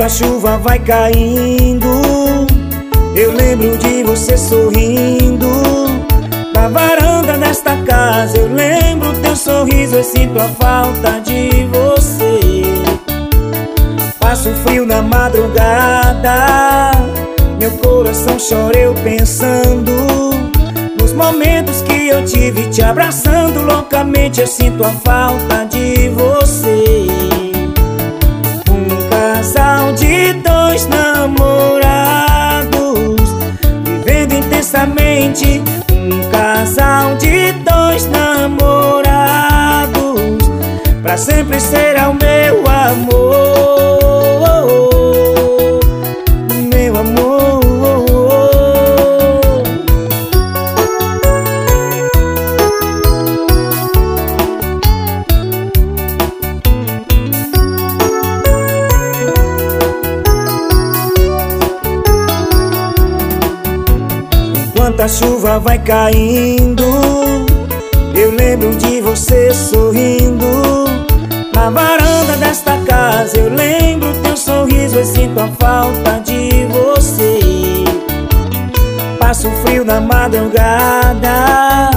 Enquanto a chuva vai caindo. Eu lembro de você sorrindo. Na varanda desta casa Eu lembro teu sorriso. Eu sinto a falta de você. Passo frio na madrugada. Meu coração chora eu pensando Nos momentos que eu tive te abraçando. Loucamente eu sinto a falta de você Vivendo intensamente Um casal de dois namorados. Pra sempre será o meu amor a chuva vai caindo. Eu lembro de você sorrindo. Na varanda desta casa Eu lembro teu sorriso e sinto a falta de você. Passo frio na madrugada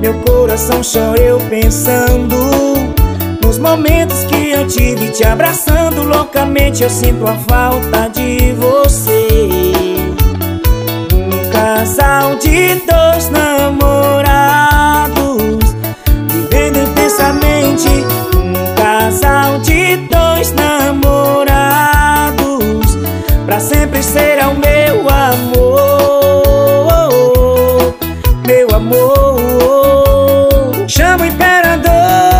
Meu coração chora eu pensando Nos momentos que eu tive te abraçando Loucamente eu sinto a falta de você casal de dois namorados. Vivendo intensamente Um casal de dois namorados. Pra sempre será o meu amor Meu amor. Chama o imperador.